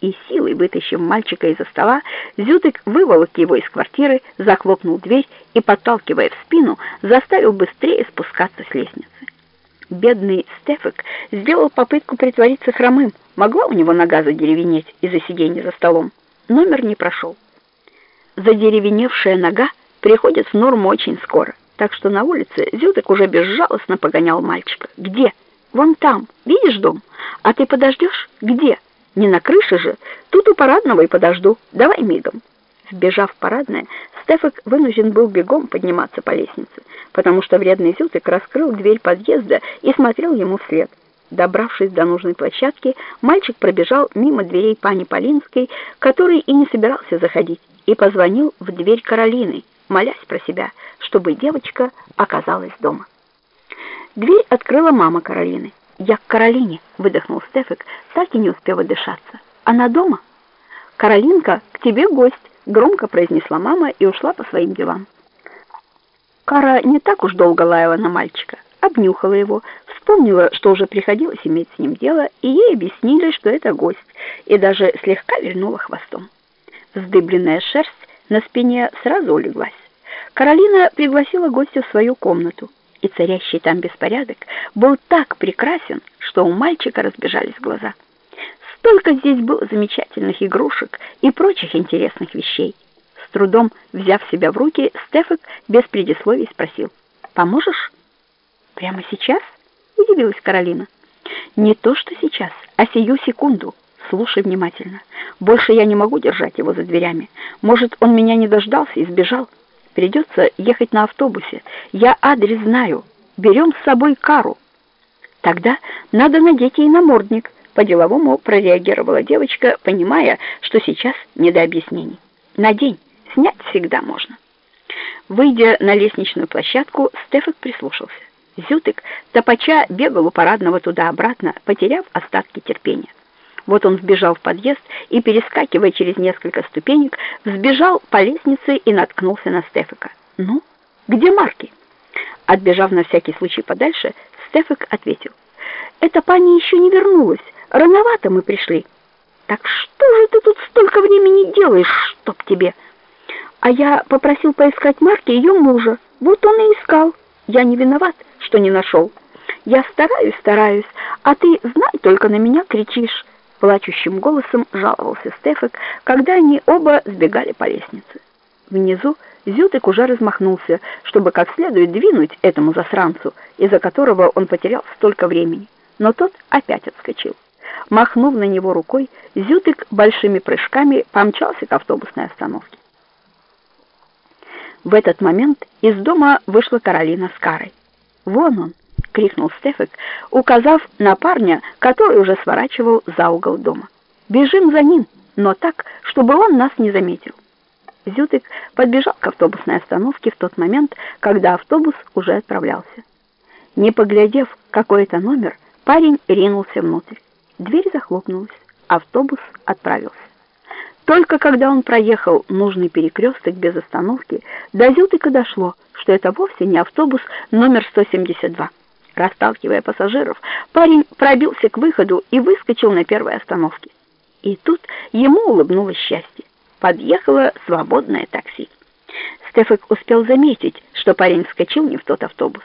и силой вытащив мальчика из-за стола, Зютык выволок его из квартиры, захлопнул дверь и, подталкивая в спину, заставил быстрее спускаться с лестницы. Бедный Стефик сделал попытку притвориться хромым. Могла у него нога задеревенеть из-за сидения за столом. Номер не прошел. Задеревеневшая нога приходит в норму очень скоро, так что на улице Зютык уже безжалостно погонял мальчика. «Где?» «Вон там. Видишь дом? А ты подождешь? Где?» Не на крыше же. Тут у парадного и подожду. Давай мигом. Вбежав в парадное, Стефак вынужден был бегом подниматься по лестнице, потому что вредный Зютык раскрыл дверь подъезда и смотрел ему вслед. Добравшись до нужной площадки, мальчик пробежал мимо дверей пани Полинской, который и не собирался заходить, и позвонил в дверь Каролины, молясь про себя, чтобы девочка оказалась дома. Дверь открыла мама Каролины. «Я к Каролине», — выдохнул Стефик, так и не успев отдышаться. «Она дома?» «Каролинка, к тебе гость», — громко произнесла мама и ушла по своим делам. Кара не так уж долго лаяла на мальчика, обнюхала его, вспомнила, что уже приходилось иметь с ним дело, и ей объяснили, что это гость, и даже слегка вильнула хвостом. Вздыбленная шерсть на спине сразу улеглась. Каролина пригласила гостя в свою комнату и царящий там беспорядок был так прекрасен, что у мальчика разбежались глаза. Столько здесь было замечательных игрушек и прочих интересных вещей. С трудом взяв себя в руки, Стефик без предисловий спросил: "Поможешь?" "Прямо сейчас?" удивилась Каролина. "Не то, что сейчас, а сию секунду. Слушай внимательно. Больше я не могу держать его за дверями. Может, он меня не дождался и сбежал?" Придется ехать на автобусе. Я адрес знаю. Берем с собой кару. Тогда надо надеть ей намордник. По-деловому прореагировала девочка, понимая, что сейчас не до объяснений. Надень, снять всегда можно. Выйдя на лестничную площадку, Стефик прислушался. Зютык топача бегал у парадного туда-обратно, потеряв остатки терпения. Вот он вбежал в подъезд и, перескакивая через несколько ступенек, взбежал по лестнице и наткнулся на Стефика. «Ну, где Марки?» Отбежав на всякий случай подальше, Стефик ответил. «Эта пани еще не вернулась. Рановато мы пришли». «Так что же ты тут столько времени делаешь, чтоб тебе?» «А я попросил поискать Марки ее мужа. Вот он и искал. Я не виноват, что не нашел. Я стараюсь, стараюсь, а ты, знай, только на меня кричишь» плачущим голосом жаловался Стефик, когда они оба сбегали по лестнице. Внизу Зютык уже размахнулся, чтобы как следует двинуть этому засранцу, из-за которого он потерял столько времени. Но тот опять отскочил. Махнув на него рукой, Зютык большими прыжками помчался к автобусной остановке. В этот момент из дома вышла Каролина с Карой. Вон он, крикнул Стефик, указав на парня, который уже сворачивал за угол дома. Бежим за ним, но так, чтобы он нас не заметил. Зютык подбежал к автобусной остановке в тот момент, когда автобус уже отправлялся. Не поглядев, какой это номер, парень ринулся внутрь. Дверь захлопнулась, автобус отправился. Только когда он проехал нужный перекресток без остановки, до Зютыка дошло, что это вовсе не автобус номер 172. Расталкивая пассажиров, парень пробился к выходу и выскочил на первой остановке. И тут ему улыбнулось счастье. Подъехало свободное такси. Стефик успел заметить, что парень вскочил не в тот автобус.